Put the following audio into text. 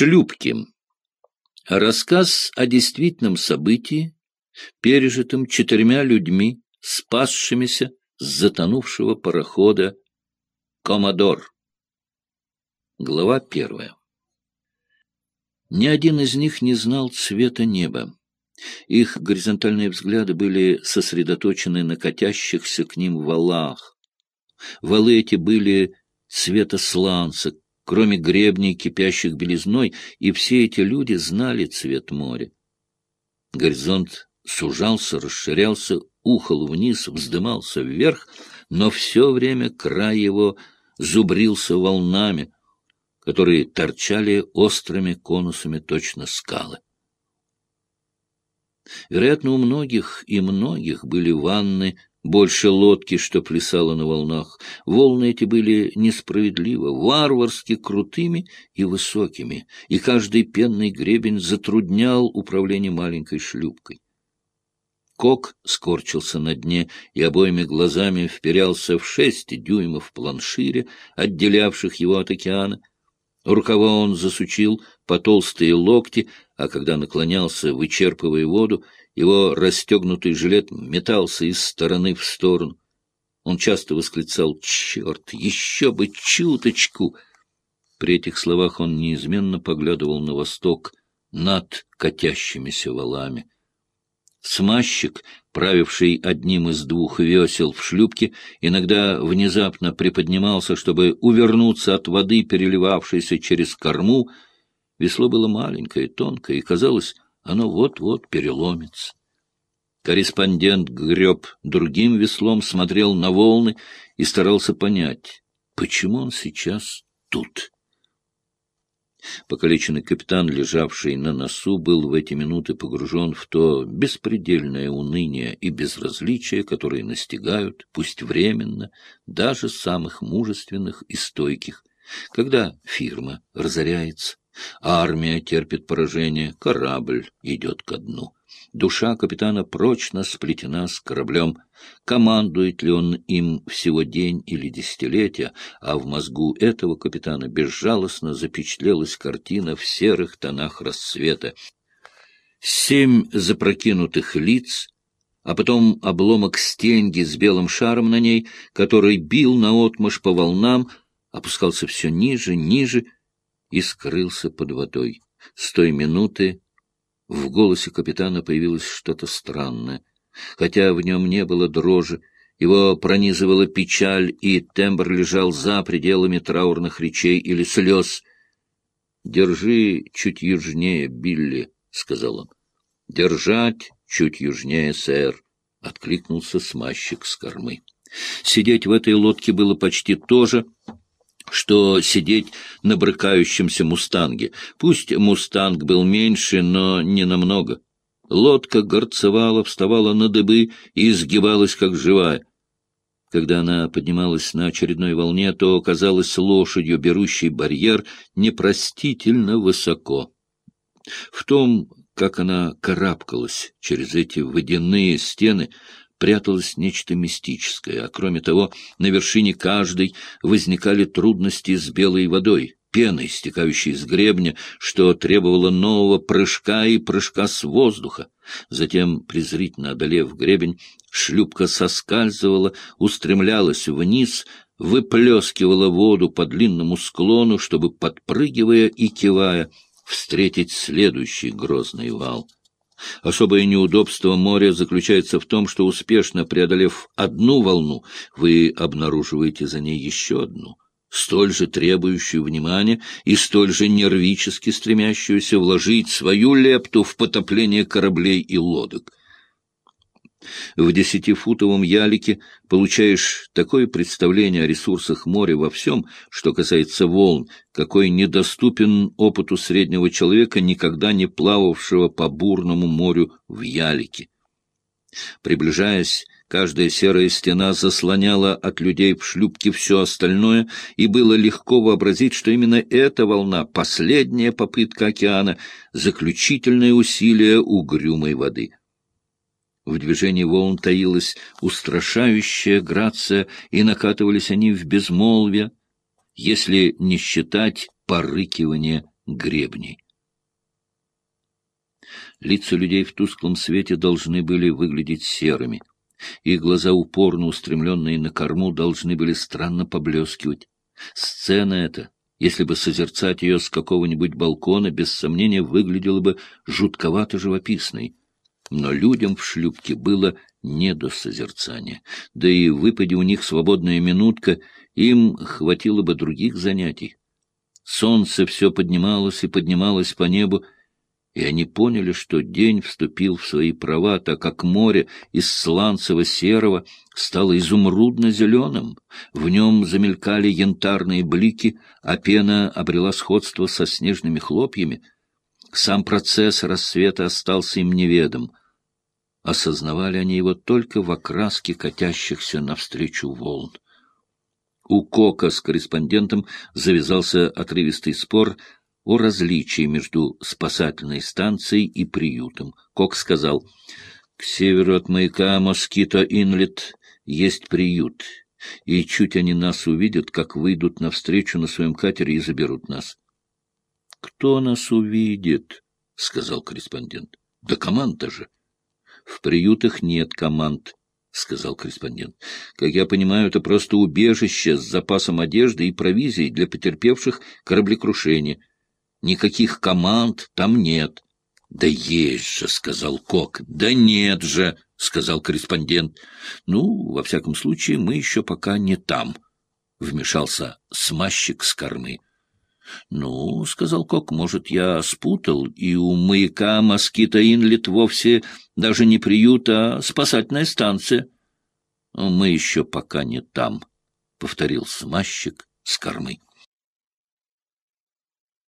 Шлюпки. Рассказ о действительном событии, пережитом четырьмя людьми, спасшимися с затонувшего парохода «Комодор». Глава первая. Ни один из них не знал цвета неба. Их горизонтальные взгляды были сосредоточены на катящихся к ним валах. Валы эти были цвета сланца, кроме гребней, кипящих белизной, и все эти люди знали цвет моря. Горизонт сужался, расширялся, ухал вниз, вздымался вверх, но все время край его зубрился волнами, которые торчали острыми конусами точно скалы. Вероятно, у многих и многих были ванны, больше лодки, что плясала на волнах. Волны эти были несправедливо, варварски крутыми и высокими, и каждый пенный гребень затруднял управление маленькой шлюпкой. Кок скорчился на дне и обоими глазами вперялся в шесть дюймов планшире, отделявших его от океана. Рукава он засучил по толстые локти, а когда наклонялся, вычерпывая воду, его расстегнутый жилет метался из стороны в сторону. Он часто восклицал «Черт, еще бы чуточку!» При этих словах он неизменно поглядывал на восток над катящимися валами. Смазчик, правивший одним из двух весел в шлюпке, иногда внезапно приподнимался, чтобы увернуться от воды, переливавшейся через корму. Весло было маленькое, тонкое, и, казалось, оно вот-вот переломится. Корреспондент греб другим веслом, смотрел на волны и старался понять, почему он сейчас тут. Покалеченный капитан, лежавший на носу, был в эти минуты погружен в то беспредельное уныние и безразличие, которые настигают, пусть временно, даже самых мужественных и стойких, когда фирма разоряется, армия терпит поражение, корабль идет ко дну. Душа капитана прочно сплетена с кораблем. Командует ли он им всего день или десятилетия, а в мозгу этого капитана безжалостно запечатлелась картина в серых тонах рассвета. Семь запрокинутых лиц, а потом обломок стенги с белым шаром на ней, который бил наотмашь по волнам, опускался все ниже, ниже и скрылся под водой. С той минуты в голосе капитана появилось что-то странное. Хотя в нем не было дрожи, его пронизывала печаль, и тембр лежал за пределами траурных речей или слез. — Держи чуть южнее, Билли, — сказал он. — Держать чуть южнее, сэр, — откликнулся смазчик с кормы. Сидеть в этой лодке было почти то же, что сидеть на брыкающемся мустанге. Пусть мустанг был меньше, но не намного. Лодка горцевала, вставала на дыбы и изгибалась, как живая. Когда она поднималась на очередной волне, то казалась лошадью, берущей барьер, непростительно высоко. В том, как она карабкалась через эти водяные стены, пряталось нечто мистическое, а кроме того, на вершине каждой возникали трудности с белой водой, пеной, стекающей из гребня, что требовало нового прыжка и прыжка с воздуха. Затем, презрительно одолев гребень, шлюпка соскальзывала, устремлялась вниз, выплескивала воду по длинному склону, чтобы, подпрыгивая и кивая, встретить следующий грозный вал. Особое неудобство моря заключается в том, что, успешно преодолев одну волну, вы обнаруживаете за ней еще одну, столь же требующую внимания и столь же нервически стремящуюся вложить свою лепту в потопление кораблей и лодок. В десятифутовом ялике получаешь такое представление о ресурсах моря во всем, что касается волн, какой недоступен опыту среднего человека, никогда не плававшего по бурному морю в ялике. Приближаясь, каждая серая стена заслоняла от людей в шлюпке все остальное, и было легко вообразить, что именно эта волна — последняя попытка океана, заключительное усилие угрюмой воды — в движении волн таилась устрашающая грация, и накатывались они в безмолвие, если не считать порыкивания гребней. Лица людей в тусклом свете должны были выглядеть серыми. Их глаза, упорно устремленные на корму, должны были странно поблескивать. Сцена эта, если бы созерцать ее с какого-нибудь балкона, без сомнения выглядела бы жутковато живописной. Но людям в шлюпке было не до созерцания. Да и выпади у них свободная минутка, им хватило бы других занятий. Солнце все поднималось и поднималось по небу, и они поняли, что день вступил в свои права, так как море из сланцево-серого стало изумрудно-зеленым, в нем замелькали янтарные блики, а пена обрела сходство со снежными хлопьями. Сам процесс рассвета остался им неведом. Осознавали они его только в окраске катящихся навстречу волн. У Кока с корреспондентом завязался отрывистый спор — о различии между спасательной станцией и приютом. Кок сказал, «К северу от маяка Москито-Инлет есть приют, и чуть они нас увидят, как выйдут навстречу на своем катере и заберут нас». «Кто нас увидит?» — сказал корреспондент. «Да команда же!» «В приютах нет команд», — сказал корреспондент. «Как я понимаю, это просто убежище с запасом одежды и провизией для потерпевших кораблекрушения. Никаких команд там нет. — Да есть же, — сказал Кок. — Да нет же, — сказал корреспондент. — Ну, во всяком случае, мы еще пока не там, — вмешался смазчик с кормы. — Ну, — сказал Кок, — может, я спутал, и у маяка Москита Инлет вовсе даже не приют, а спасательная станция. — Мы еще пока не там, — повторил смазчик с кормы.